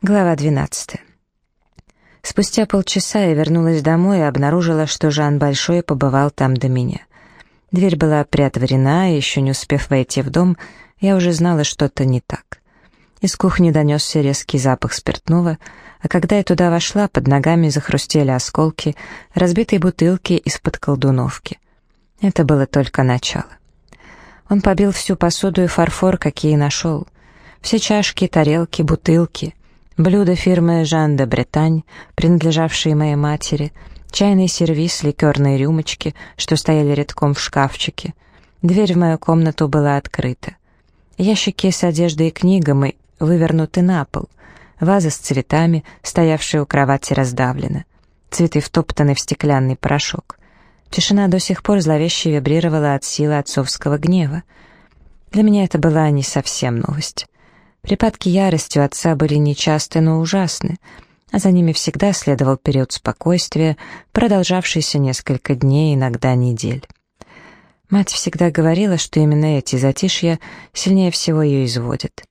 Глава 12. Спустя полчаса я вернулась домой и обнаружила, что Жан Большой побывал там до меня. Дверь была приотворена, и еще не успев войти в дом, я уже знала, что-то не так. Из кухни донесся резкий запах спиртного, а когда я туда вошла, под ногами захрустели осколки, разбитые бутылки из-под колдуновки. Это было только начало. Он побил всю посуду и фарфор, какие нашел. Все чашки, тарелки, бутылки — Блюда фирмы «Жан де Бретань», принадлежавшие моей матери, чайный сервиз, ликерные рюмочки, что стояли редком в шкафчике. Дверь в мою комнату была открыта. Ящики с одеждой и книгами вывернуты на пол. Ваза с цветами, стоявшая у кровати, раздавлена. Цветы втоптаны в стеклянный порошок. Тишина до сих пор зловеще вибрировала от силы отцовского гнева. Для меня это была не совсем новость. Припадки ярости у отца были нечасты, но ужасны, а за ними всегда следовал период спокойствия, продолжавшийся несколько дней, иногда недель. Мать всегда говорила, что именно эти затишья сильнее всего ее изводят.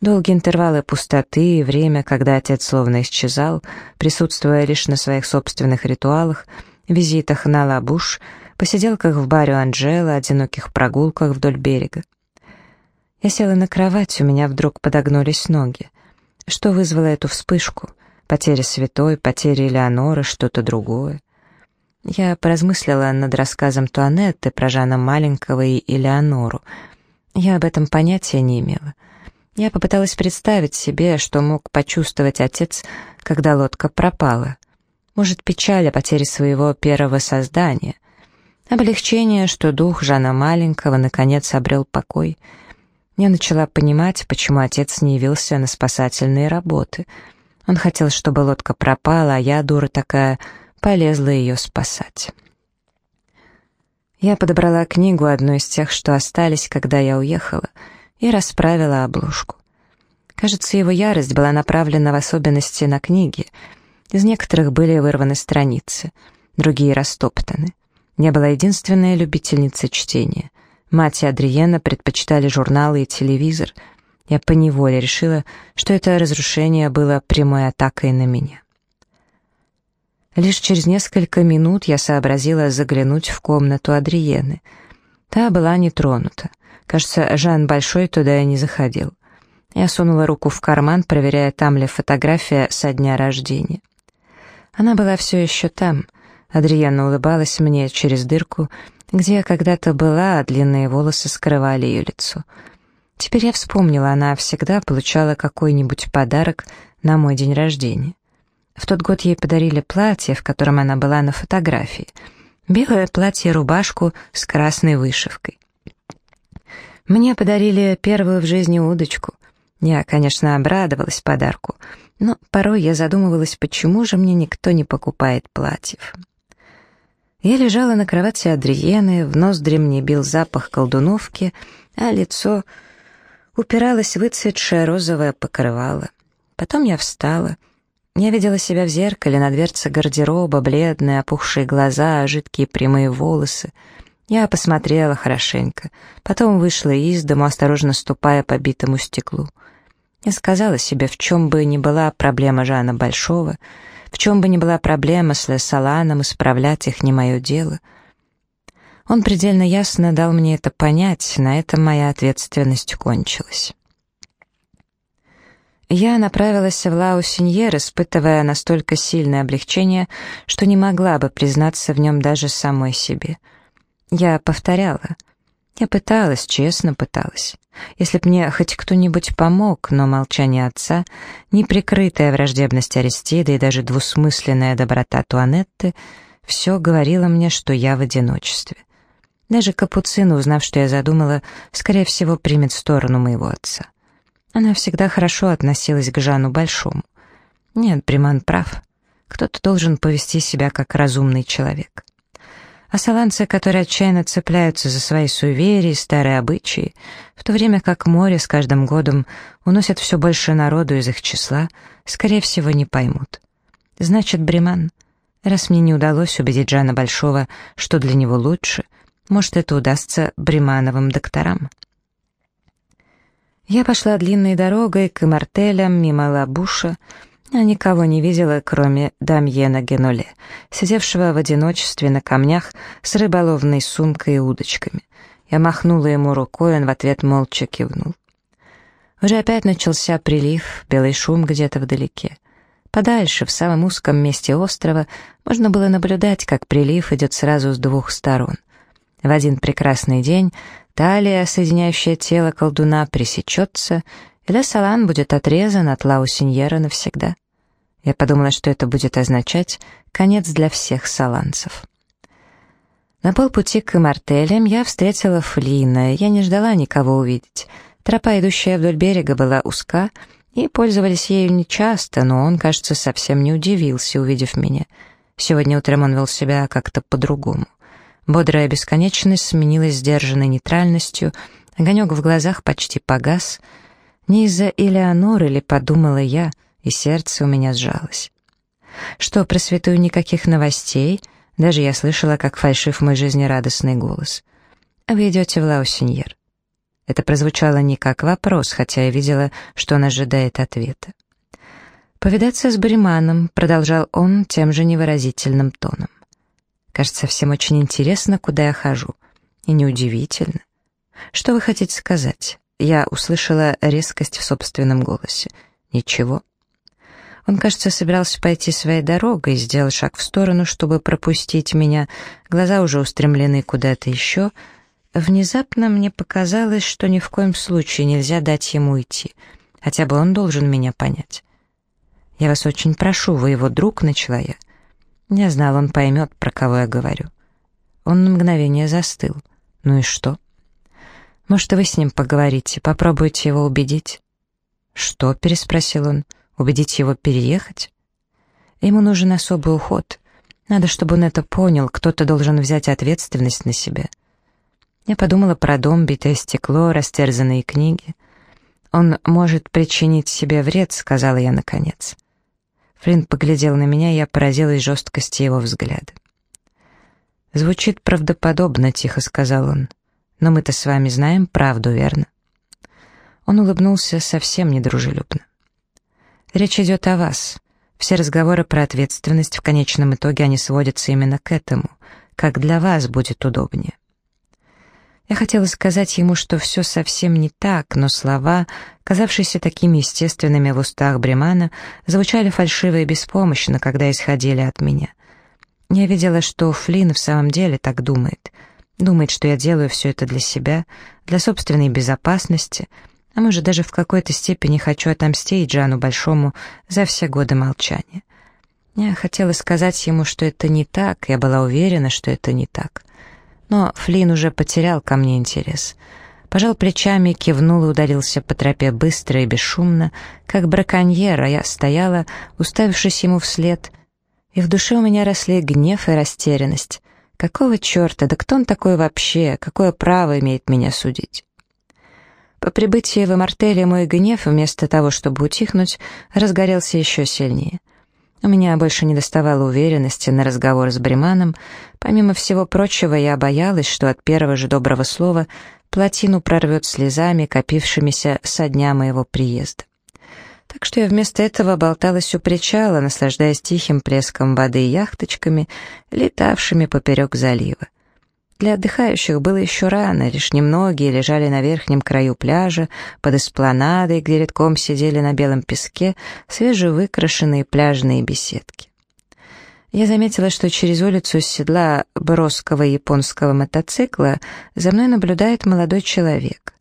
Долгие интервалы пустоты и время, когда отец словно исчезал, присутствуя лишь на своих собственных ритуалах, визитах на Лабуш, посиделках в баре Анджела, одиноких прогулках вдоль берега. Я села на кровать, у меня вдруг подогнулись ноги. Что вызвало эту вспышку? Потеря святой, потеря Элеоноры, что-то другое? Я поразмыслила над рассказом Туанетты про Жана Маленького и Элеонору. Я об этом понятия не имела. Я попыталась представить себе, что мог почувствовать отец, когда лодка пропала. Может, печаль о потере своего первого создания. Облегчение, что дух Жана Маленького наконец обрел покой — я начала понимать, почему отец не явился на спасательные работы. Он хотел, чтобы лодка пропала, а я, дура такая, полезла ее спасать. Я подобрала книгу, одну из тех, что остались, когда я уехала, и расправила обложку. Кажется, его ярость была направлена в особенности на книги. Из некоторых были вырваны страницы, другие растоптаны. Я была единственная любительница чтения. Мать и Адриена предпочитали журналы и телевизор. Я поневоле решила, что это разрушение было прямой атакой на меня. Лишь через несколько минут я сообразила заглянуть в комнату Адриены. Та была не тронута. Кажется, Жан Большой туда и не заходил. Я сунула руку в карман, проверяя, там ли фотография со дня рождения. Она была все еще там. Адриена улыбалась мне через дырку где я когда-то была, а длинные волосы скрывали ее лицо. Теперь я вспомнила, она всегда получала какой-нибудь подарок на мой день рождения. В тот год ей подарили платье, в котором она была на фотографии. Белое платье и рубашку с красной вышивкой. Мне подарили первую в жизни удочку. Я, конечно, обрадовалась подарку, но порой я задумывалась, почему же мне никто не покупает платьев. Я лежала на кровати Адриены, в ноздри мне бил запах колдуновки, а лицо упиралось в выцветшее розовое покрывало. Потом я встала. Я видела себя в зеркале на дверце гардероба, бледные, опухшие глаза, жидкие прямые волосы. Я посмотрела хорошенько, потом вышла из дому, осторожно ступая по битому стеклу. Я сказала себе, в чем бы ни была проблема Жана Большого — в чем бы ни была проблема с Лесоланом, исправлять их не мое дело. Он предельно ясно дал мне это понять, на этом моя ответственность кончилась. Я направилась в Лаусиньер, испытывая настолько сильное облегчение, что не могла бы признаться в нем даже самой себе. Я повторяла — я пыталась, честно пыталась. Если б мне хоть кто-нибудь помог, но молчание отца, неприкрытая враждебность Аристида и даже двусмысленная доброта Туанетты все говорило мне, что я в одиночестве. Даже Капуцина, узнав, что я задумала, скорее всего, примет сторону моего отца. Она всегда хорошо относилась к Жану Большому. Нет, Приман прав. Кто-то должен повести себя как разумный человек а саланцы, которые отчаянно цепляются за свои суеверия и старые обычаи, в то время как море с каждым годом уносит все больше народу из их числа, скорее всего, не поймут. Значит, Бреман, раз мне не удалось убедить Жана Большого, что для него лучше, может, это удастся Бремановым докторам. Я пошла длинной дорогой к мартелям мимо Лабуша, а никого не видела, кроме Дамьена Генуле, сидевшего в одиночестве на камнях с рыболовной сумкой и удочками. Я махнула ему рукой, он в ответ молча кивнул. Уже опять начался прилив, белый шум где-то вдалеке. Подальше, в самом узком месте острова, можно было наблюдать, как прилив идет сразу с двух сторон. В один прекрасный день талия, соединяющая тело колдуна, пресечется, и Ле Салан будет отрезан от Лаусиньера навсегда. Я подумала, что это будет означать конец для всех саланцев. На полпути к мартелям я встретила Флина, я не ждала никого увидеть. Тропа, идущая вдоль берега, была узка, и пользовались ею нечасто, но он, кажется, совсем не удивился, увидев меня. Сегодня утром он вел себя как-то по-другому. Бодрая бесконечность сменилась сдержанной нейтральностью, огонек в глазах почти погас. Не из-за Элеоноры ли, подумала я, и сердце у меня сжалось. Что, про никаких новостей? Даже я слышала, как фальшив мой жизнерадостный голос. «Вы идете в Лаусеньер». Это прозвучало не как вопрос, хотя я видела, что он ожидает ответа. «Повидаться с Бриманом», — продолжал он тем же невыразительным тоном. «Кажется, всем очень интересно, куда я хожу. И неудивительно. Что вы хотите сказать?» Я услышала резкость в собственном голосе. «Ничего». Он, кажется, собирался пойти своей дорогой, сделал шаг в сторону, чтобы пропустить меня. Глаза уже устремлены куда-то еще. Внезапно мне показалось, что ни в коем случае нельзя дать ему уйти. Хотя бы он должен меня понять. «Я вас очень прошу, вы его друг», — начала я. Я знал, он поймет, про кого я говорю. Он на мгновение застыл. «Ну и что?» «Может, вы с ним поговорите, попробуйте его убедить?» «Что?» — переспросил он. «Что?» Убедить его переехать? Ему нужен особый уход. Надо, чтобы он это понял, кто-то должен взять ответственность на себя. Я подумала про дом, битое стекло, растерзанные книги. «Он может причинить себе вред», — сказала я наконец. Флинт поглядел на меня, и я поразилась жесткости его взгляда. «Звучит правдоподобно», — тихо сказал он. «Но мы-то с вами знаем правду, верно?» Он улыбнулся совсем недружелюбно. Речь идет о вас. Все разговоры про ответственность в конечном итоге они сводятся именно к этому. Как для вас будет удобнее. Я хотела сказать ему, что все совсем не так, но слова, казавшиеся такими естественными в устах Бремана, звучали фальшиво и беспомощно, когда исходили от меня. Я видела, что Флинн в самом деле так думает. Думает, что я делаю все это для себя, для собственной безопасности — а может, даже в какой-то степени хочу отомстить Джану Большому за все годы молчания. Я хотела сказать ему, что это не так, я была уверена, что это не так. Но Флин уже потерял ко мне интерес. Пожал плечами, кивнул и ударился по тропе быстро и бесшумно, как браконьер, а я стояла, уставившись ему вслед, и в душе у меня росли гнев и растерянность. Какого черта, да кто он такой вообще, какое право имеет меня судить? По прибытии в Мартеле мой гнев, вместо того, чтобы утихнуть, разгорелся еще сильнее. У меня больше не доставало уверенности на разговор с Бреманом. Помимо всего прочего, я боялась, что от первого же доброго слова плотину прорвет слезами, копившимися со дня моего приезда. Так что я вместо этого болталась у причала, наслаждаясь тихим плеском воды и яхточками, летавшими поперек залива. Для отдыхающих было еще рано, лишь немногие лежали на верхнем краю пляжа, под эспланадой, где редком сидели на белом песке свежевыкрашенные пляжные беседки. Я заметила, что через улицу с седла броского японского мотоцикла за мной наблюдает молодой человек.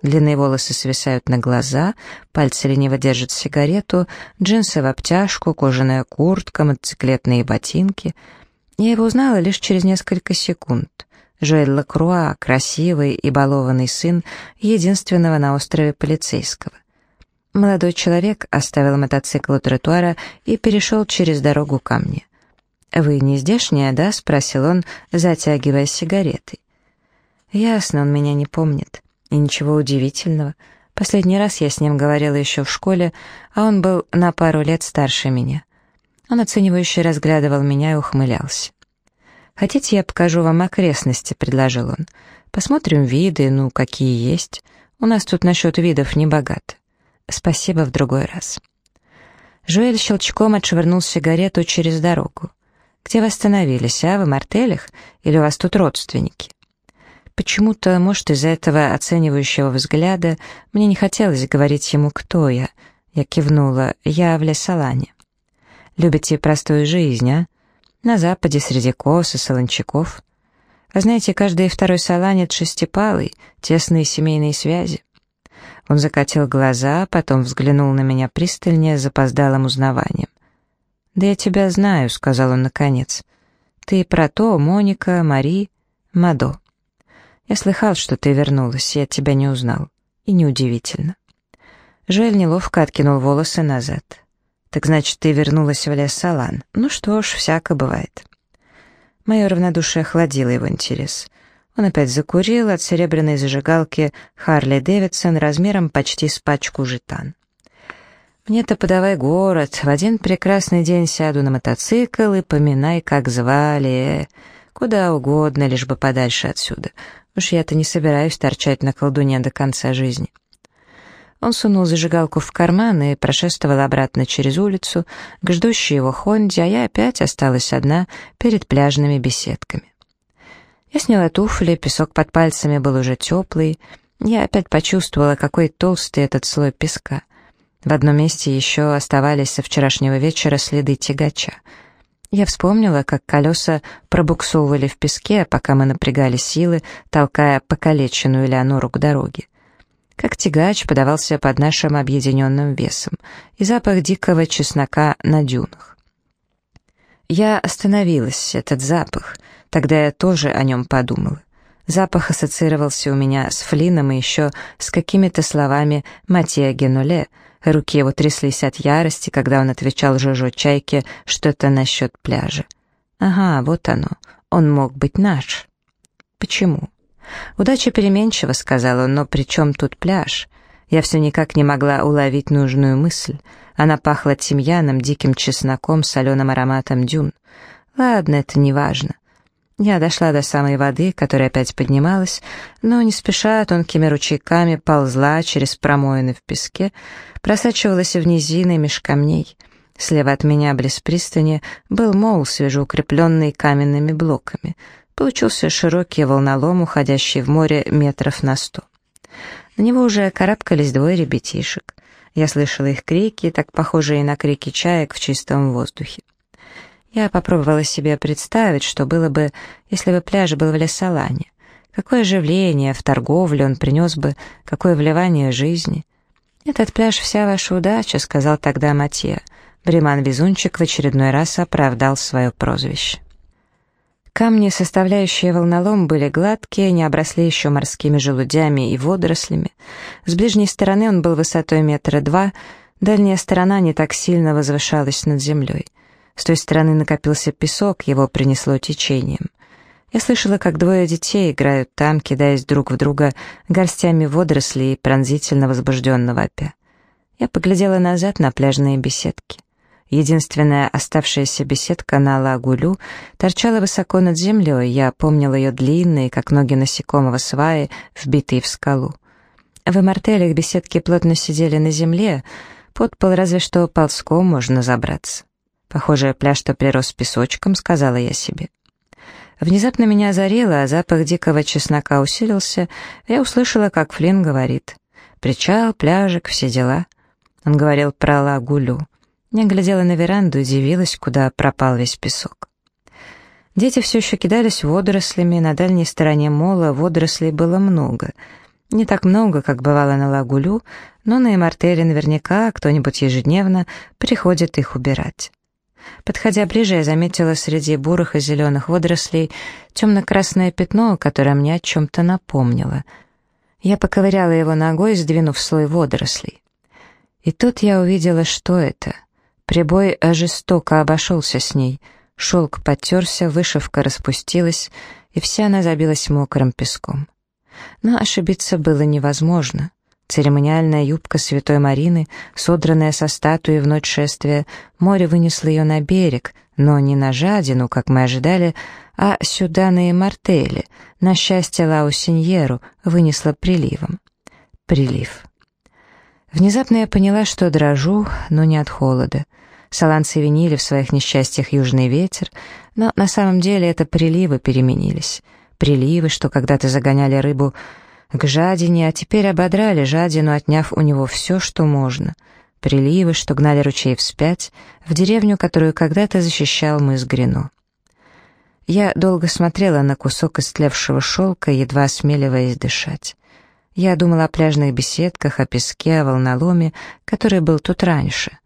Длинные волосы свисают на глаза, пальцы лениво держат сигарету, джинсы в обтяжку, кожаная куртка, мотоциклетные ботинки. Я его узнала лишь через несколько секунд. Жоэль Лакруа, красивый и балованный сын единственного на острове полицейского. Молодой человек оставил мотоцикл у тротуара и перешел через дорогу ко мне. «Вы не здешняя, да?» — спросил он, затягивая сигаретой. «Ясно, он меня не помнит. И ничего удивительного. Последний раз я с ним говорила еще в школе, а он был на пару лет старше меня». Он оценивающе разглядывал меня и ухмылялся. «Хотите, я покажу вам окрестности?» — предложил он. «Посмотрим виды, ну, какие есть. У нас тут насчет видов не богато. Спасибо в другой раз. Жуэль щелчком отшвырнул сигарету через дорогу. «Где вы остановились, а? В мартелях? Или у вас тут родственники?» Почему-то, может, из-за этого оценивающего взгляда мне не хотелось говорить ему, кто я. Я кивнула. «Я в Лесолане». «Любите простую жизнь, а? На западе, среди кос и солончаков. А знаете, каждый второй саланец шестипалый, тесные семейные связи. Он закатил глаза, потом взглянул на меня пристальнее с запоздалым узнаванием. «Да я тебя знаю», — сказал он наконец. «Ты про то, Моника, Мари, Мадо. Я слыхал, что ты вернулась, я тебя не узнал. И неудивительно». Жуэль неловко откинул волосы назад. «Так значит, ты вернулась в лес Салан. Ну что ж, всяко бывает». Мое равнодушие охладило его интерес. Он опять закурил от серебряной зажигалки Харли Дэвидсон размером почти с пачку жетан. «Мне-то подавай город, в один прекрасный день сяду на мотоцикл и поминай, как звали, куда угодно, лишь бы подальше отсюда. Уж я-то не собираюсь торчать на колдуне до конца жизни». Он сунул зажигалку в карман и прошествовал обратно через улицу к ждущей его Хонде, а я опять осталась одна перед пляжными беседками. Я сняла туфли, песок под пальцами был уже теплый. Я опять почувствовала, какой толстый этот слой песка. В одном месте еще оставались со вчерашнего вечера следы тягача. Я вспомнила, как колеса пробуксовывали в песке, пока мы напрягали силы, толкая покалеченную Леонору к дороге. Как тягач подавался под нашим объединенным весом, и запах дикого чеснока на дюнах. Я остановилась, этот запах — Тогда я тоже о нем подумала. Запах ассоциировался у меня с Флином и еще с какими-то словами Матья Генуле. Руки его тряслись от ярости, когда он отвечал Жожо Чайке что-то насчет пляжа. «Ага, вот оно. Он мог быть наш». «Почему?» «Удача переменчива», — сказал он, — «но при чем тут пляж?» Я все никак не могла уловить нужную мысль. Она пахла тимьяном, диким чесноком, соленым ароматом дюн. Ладно, это не важно. Я дошла до самой воды, которая опять поднималась, но не спеша тонкими ручейками ползла через промоины в песке, просачивалась в низины меж камней. Слева от меня, близ пристани, был мол, свежеукрепленный каменными блоками. Получился широкий волнолом, уходящий в море метров на сто. На него уже карабкались двое ребятишек. Я слышала их крики, так похожие на крики чаек в чистом воздухе. Я попробовала себе представить, что было бы, если бы пляж был в Лесолане. Какое оживление в торговле он принес бы, какое вливание жизни. «Этот пляж — вся ваша удача», — сказал тогда Матье. Бреман-везунчик в очередной раз оправдал свое прозвище. Камни, составляющие волнолом, были гладкие, не обросли еще морскими желудями и водорослями. С ближней стороны он был высотой метра два, дальняя сторона не так сильно возвышалась над землей. С той стороны накопился песок, его принесло течением. Я слышала, как двое детей играют там, кидаясь друг в друга горстями водорослей и пронзительно возбужденно вопя. Я поглядела назад на пляжные беседки. Единственная оставшаяся беседка на Лагулю торчала высоко над землей, я помнила ее длинные, как ноги насекомого сваи, вбитые в скалу. В мартелях беседки плотно сидели на земле, под пол разве что ползком можно забраться. Похоже, пляж-то прирос песочком, сказала я себе. Внезапно меня озарило, а запах дикого чеснока усилился, я услышала, как Флинн говорит. Причал, пляжик, все дела. Он говорил про лагулю. Я глядела на веранду и удивилась, куда пропал весь песок. Дети все еще кидались водорослями, на дальней стороне мола водорослей было много. Не так много, как бывало на лагулю, но на Эмартере наверняка кто-нибудь ежедневно приходит их убирать. Подходя ближе, я заметила среди бурых и зеленых водорослей темно-красное пятно, которое мне о чем-то напомнило. Я поковыряла его ногой, сдвинув слой водорослей. И тут я увидела, что это. Прибой жестоко обошелся с ней. Шелк потерся, вышивка распустилась, и вся она забилась мокрым песком. Но ошибиться было невозможно. Церемониальная юбка святой Марины, содранная со статуи в ночь шествия, море вынесло ее на берег, но не на жадину, как мы ожидали, а сюда на Эмартеле, на счастье Лаусиньеру, вынесло приливом. Прилив. Внезапно я поняла, что дрожу, но не от холода. Саланцы винили в своих несчастьях южный ветер, но на самом деле это приливы переменились. Приливы, что когда-то загоняли рыбу к жадине, а теперь ободрали жадину, отняв у него все, что можно. Приливы, что гнали ручей вспять, в деревню, которую когда-то защищал мыс Грино. Я долго смотрела на кусок истлевшего шелка, едва осмеливаясь дышать. Я думала о пляжных беседках, о песке, о волноломе, который был тут раньше.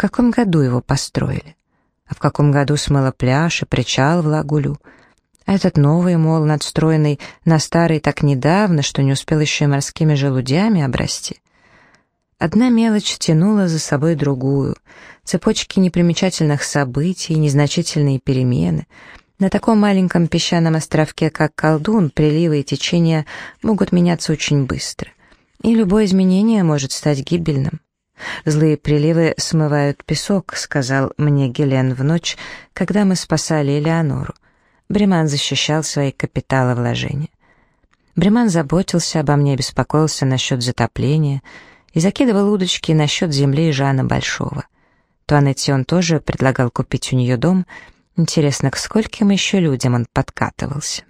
В каком году его построили? А в каком году смыло пляж и причал в Лагулю? А этот новый, мол, надстроенный на старый так недавно, что не успел еще и морскими желудями обрасти. Одна мелочь тянула за собой другую. Цепочки непримечательных событий, незначительные перемены — на таком маленьком песчаном островке, как Колдун, приливы и течения могут меняться очень быстро, и любое изменение может стать гибельным. «Злые приливы смывают песок», — сказал мне Гелен в ночь, когда мы спасали Элеонору. Бреман защищал свои капиталовложения. Бреман заботился обо мне, беспокоился насчет затопления и закидывал удочки насчет земли Жана Большого. Туанетти он тоже предлагал купить у нее дом — Интересно, к скольким еще людям он подкатывался?